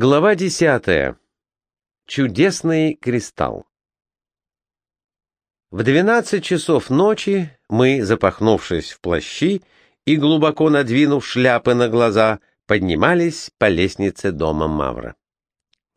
Глава десятая. Чудесный кристалл. В двенадцать часов ночи мы, запахнувшись в плащи и глубоко надвинув шляпы на глаза, поднимались по лестнице дома Мавра.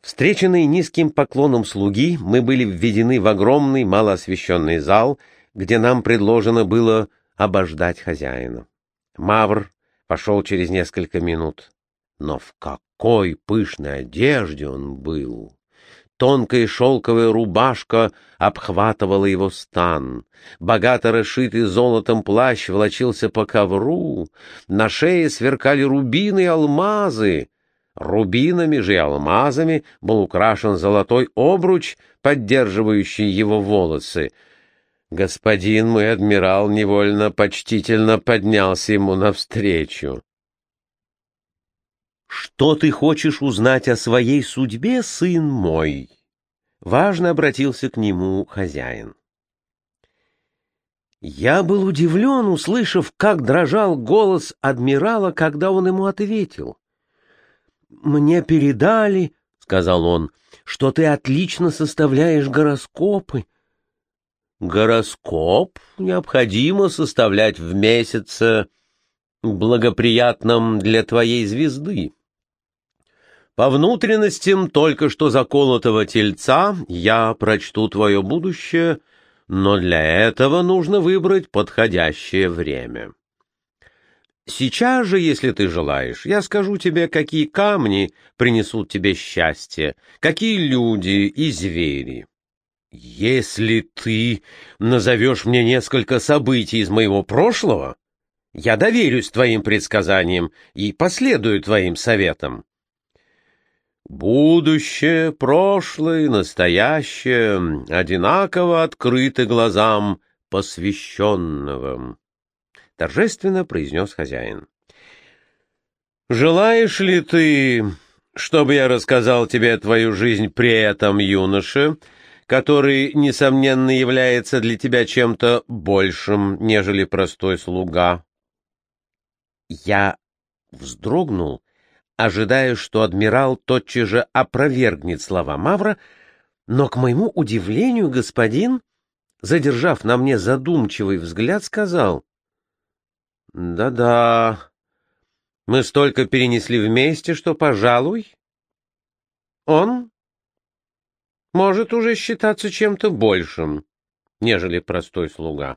Встреченные низким поклоном слуги, мы были введены в огромный малоосвещенный зал, где нам предложено было обождать хозяина. Мавр пошел через несколько минут. Но в какой пышной одежде он был! Тонкая шелковая рубашка обхватывала его стан. Богато расшитый золотом плащ волочился по ковру. На шее сверкали рубины и алмазы. Рубинами же и алмазами был украшен золотой обруч, поддерживающий его волосы. Господин мой адмирал невольно почтительно поднялся ему навстречу. «Что ты хочешь узнать о своей судьбе, сын мой?» Важно обратился к нему хозяин. Я был удивлен, услышав, как дрожал голос адмирала, когда он ему ответил. «Мне передали, — сказал он, — что ты отлично составляешь гороскопы». «Гороскоп необходимо составлять в месяце, благоприятном для твоей звезды», по внутренностям только что заколотого тельца я прочту твое будущее, но для этого нужно выбрать подходящее время. Сейчас же, если ты желаешь, я скажу тебе, какие камни принесут тебе счастье, какие люди и звери. Если ты назовешь мне несколько событий из моего прошлого, я доверюсь твоим предсказаниям и последую твоим советам. Будущее, прошлое, настоящее одинаково открыты глазам посвященного, — торжественно произнес хозяин. «Желаешь ли ты, чтобы я рассказал тебе твою жизнь при этом, юноше, который, несомненно, является для тебя чем-то большим, нежели простой слуга?» Я вздрогнул ожидая, что адмирал тотчас же опровергнет слова Мавра, но, к моему удивлению, господин, задержав на мне задумчивый взгляд, сказал, «Да-да, мы столько перенесли вместе, что, пожалуй, он может уже считаться чем-то большим, нежели простой слуга».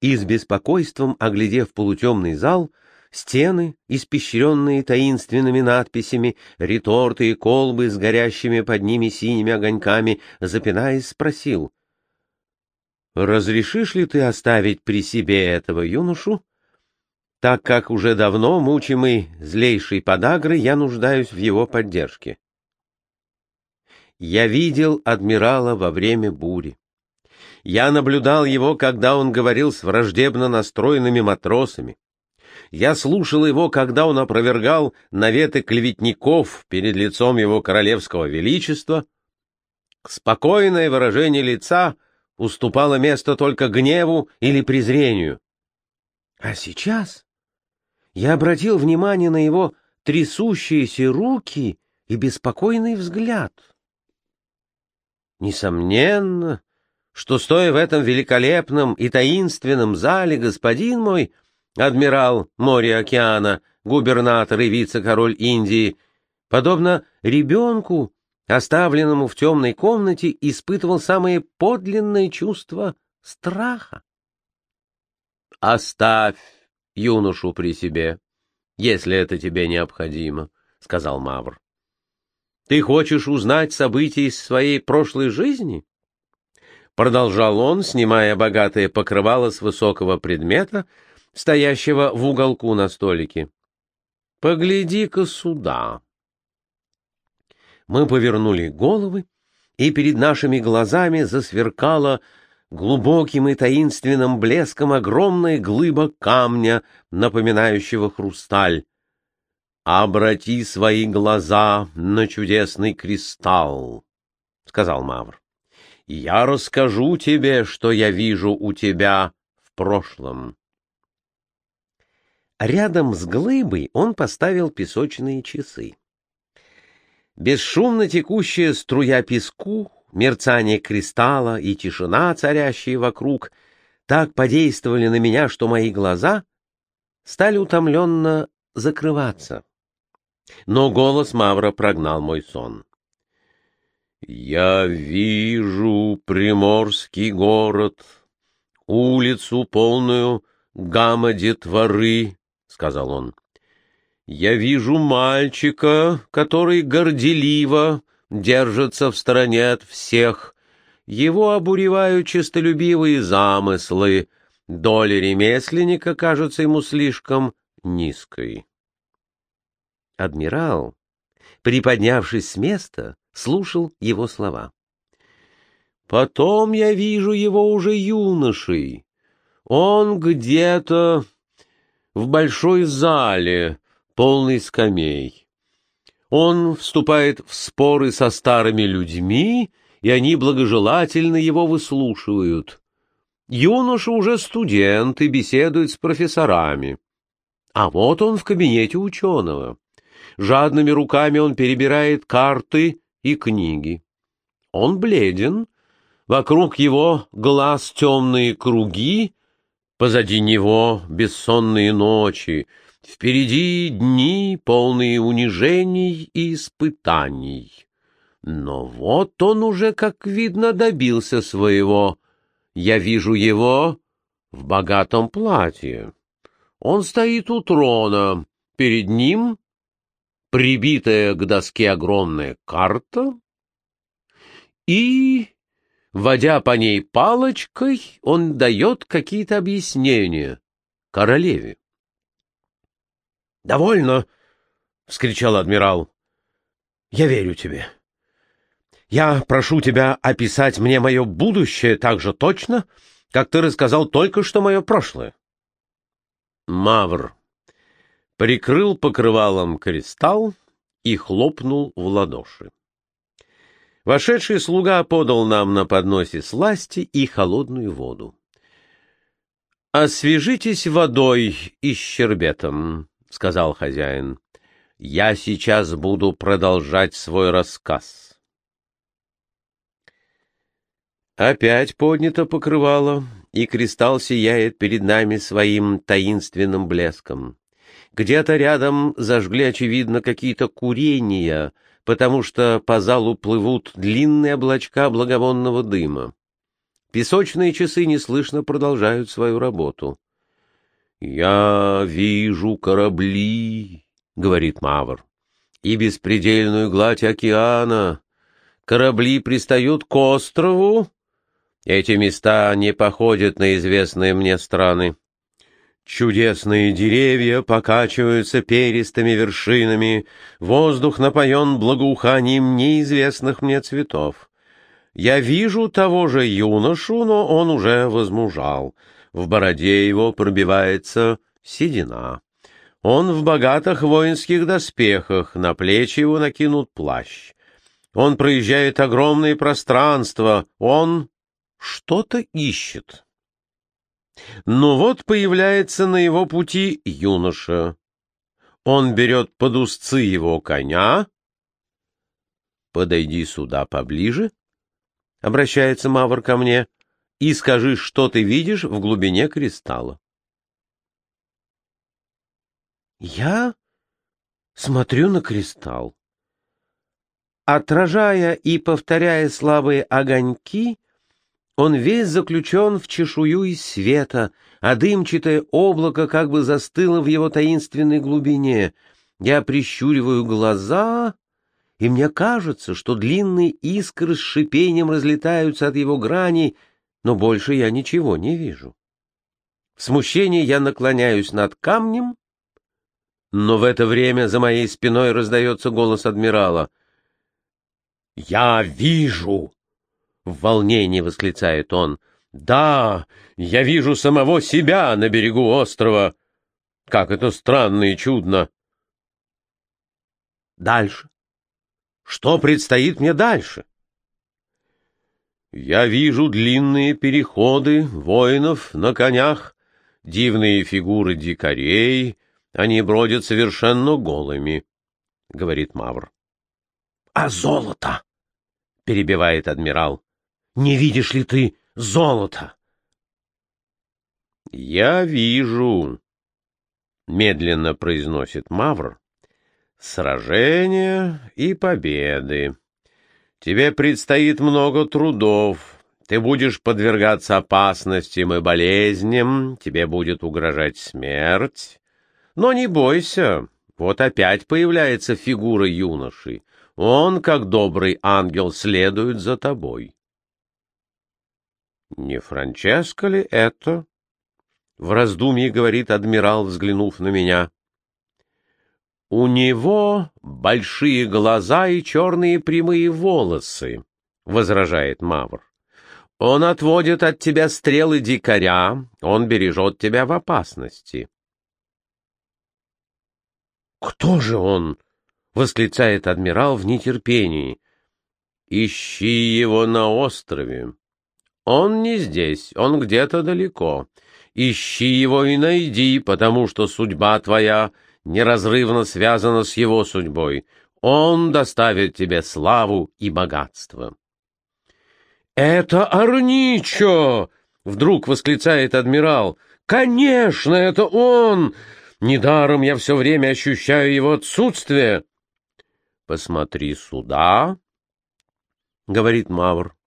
И с беспокойством, оглядев полутемный зал, — Стены, испещренные таинственными надписями, реторты и колбы с горящими под ними синими огоньками, запинаясь, спросил. — Разрешишь ли ты оставить при себе этого юношу? Так как уже давно, мучимый злейшей подагрой, я нуждаюсь в его поддержке. Я видел адмирала во время бури. Я наблюдал его, когда он говорил с враждебно настроенными матросами. Я слушал его, когда он опровергал наветы клеветников перед лицом его королевского величества. Спокойное выражение лица уступало место только гневу или презрению. А сейчас я обратил внимание на его трясущиеся руки и беспокойный взгляд. Несомненно, что, стоя в этом великолепном и таинственном зале, господин мой — адмирал моря океана, губернатор и вице-король Индии, подобно ребенку, оставленному в темной комнате, испытывал самые подлинные чувства страха. «Оставь юношу при себе, если это тебе необходимо», — сказал Мавр. «Ты хочешь узнать события из своей прошлой жизни?» Продолжал он, снимая богатое покрывало с высокого предмета, — стоящего в уголку на столике. «Погляди-ка сюда!» Мы повернули головы, и перед нашими глазами засверкала глубоким и таинственным блеском огромная глыба камня, напоминающего хрусталь. «Обрати свои глаза на чудесный кристалл», — сказал Мавр. «Я расскажу тебе, что я вижу у тебя в прошлом». Рядом с глыбой он поставил песочные часы. Бесшумно текущая струя песку, мерцание кристалла и тишина, царящие вокруг, так подействовали на меня, что мои глаза стали утомленно закрываться. Но голос Мавра прогнал мой сон. «Я вижу приморский город, улицу, полную гамма детворы», — сказал он. «Я вижу мальчика, который горделиво держится в стороне от всех. Его обуревают честолюбивые замыслы. Доля ремесленника кажется ему слишком низкой». Адмирал, приподнявшись с места, слушал его слова. «Потом я вижу его уже юношей. Он где-то в большой зале, полный скамей. Он вступает в споры со старыми людьми, и они благожелательно его выслушивают. Юноша уже студент и беседует с профессорами. А вот он в кабинете ученого. Жадными руками он перебирает карты и книги. Он бледен, вокруг его глаз темные круги, позади него бессонные ночи, впереди дни, полные унижений и испытаний. Но вот он уже, как видно, добился своего. Я вижу его в богатом платье. Он стоит у трона, перед ним прибитая к доске огромная карта, и, водя по ней палочкой, он дает какие-то объяснения королеве. «Довольно!» — вскричал адмирал. «Я верю тебе. Я прошу тебя описать мне мое будущее так же точно, как ты рассказал только что мое прошлое». Мавр прикрыл покрывалом кристалл и хлопнул в ладоши. Вошедший слуга подал нам на подносе сласти и холодную воду. — Освежитесь водой и щербетом, — сказал хозяин. — Я сейчас буду продолжать свой рассказ. Опять поднято покрывало, и кристалл сияет перед нами своим таинственным блеском. Где-то рядом зажгли, очевидно, какие-то курения, потому что по залу плывут длинные облачка благовонного дыма. Песочные часы неслышно продолжают свою работу. «Я вижу корабли», — говорит Мавр, — «и беспредельную гладь океана. Корабли пристают к острову. Эти места не походят на известные мне страны. Чудесные деревья покачиваются перистыми вершинами, воздух напоен благоуханием неизвестных мне цветов. Я вижу того же юношу, но он уже возмужал. В бороде его пробивается седина. Он в богатых воинских доспехах, на плечи его накинут плащ. Он проезжает огромные пространства, он что-то ищет. Но вот появляется на его пути юноша. Он берет под узцы его коня. «Подойди сюда поближе», — обращается Мавр ко мне, — «и скажи, что ты видишь в глубине кристалла». Я смотрю на кристалл. Отражая и повторяя слабые огоньки, он весь заключен в чешую из света, а дымчатое облако как бы застыло в его таинственной глубине. Я прищуриваю глаза, и мне кажется, что длинные искры с шипением разлетаются от его граней, но больше я ничего не вижу. В смущении я наклоняюсь над камнем, но в это время за моей спиной раздается голос адмирала. «Я вижу!» В волнении восклицает он. «Да, я вижу самого себя на берегу острова. Как это странно и чудно!» «Дальше? Что предстоит мне дальше?» «Я вижу длинные переходы воинов на конях, дивные фигуры дикарей, они бродят совершенно голыми», — говорит Мавр. а золото, — перебивает адмирал. Не видишь ли ты золото? Я вижу, — медленно произносит Мавр, — сражения и победы. Тебе предстоит много трудов, ты будешь подвергаться опасностям и болезням, тебе будет угрожать смерть. Но не бойся, вот опять появляется фигура юноши. Он, как добрый ангел, следует за тобой. Не Франческо ли это? В раздумье говорит адмирал, взглянув на меня. У него большие глаза и черные прямые волосы, возражает Мавр. Он отводит от тебя стрелы дикаря, он бережет тебя в опасности. «Кто же он?» — восклицает адмирал в нетерпении. «Ищи его на острове. Он не здесь, он где-то далеко. Ищи его и найди, потому что судьба твоя неразрывно связана с его судьбой. Он доставит тебе славу и богатство». «Это Арничо!» — вдруг восклицает адмирал. «Конечно, это он! Недаром я все время ощущаю его отсутствие». «Посмотри сюда», — говорит Мавр.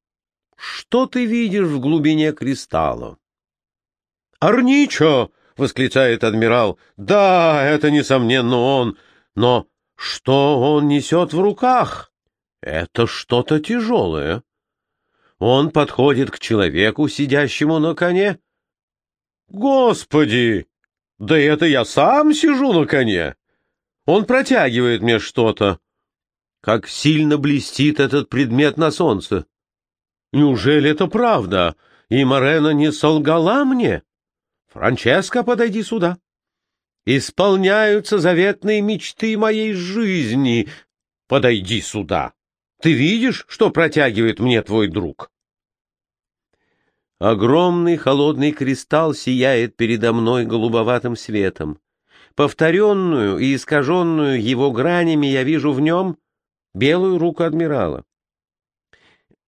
«Что ты видишь в глубине кристалла?» «Арничо!» — восклицает адмирал. «Да, это, несомненно, он. Но что он несет в руках? Это что-то тяжелое». Он подходит к человеку, сидящему на коне. Господи! Да это я сам сижу на коне! Он протягивает мне что-то. Как сильно блестит этот предмет на солнце! Неужели это правда? И Морена не солгала мне? Франческо, подойди сюда. Исполняются заветные мечты моей жизни. Подойди сюда. Ты видишь, что протягивает мне твой друг? Огромный холодный кристалл сияет передо мной голубоватым светом. Повторенную и искаженную его гранями я вижу в нем белую руку адмирала.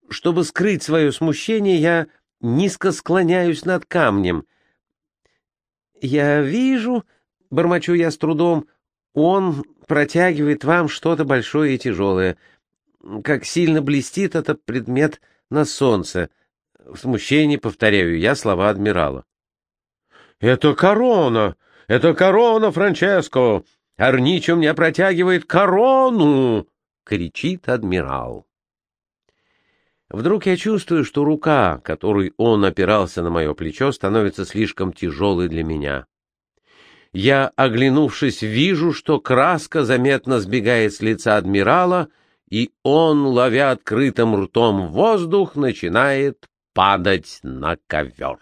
Чтобы скрыть свое смущение, я низко склоняюсь над камнем. «Я вижу», — бормочу я с трудом, — «он протягивает вам что-то большое и тяжелое. Как сильно блестит этот предмет на солнце». В смущении повторяю я слова адмирала. «Это корона! Это корона, Франческо! Арничо мне протягивает корону!» — кричит адмирал. Вдруг я чувствую, что рука, которой он опирался на мое плечо, становится слишком тяжелой для меня. Я, оглянувшись, вижу, что краска заметно сбегает с лица адмирала, и он, ловя открытым ртом воздух, начинает падать на ковер.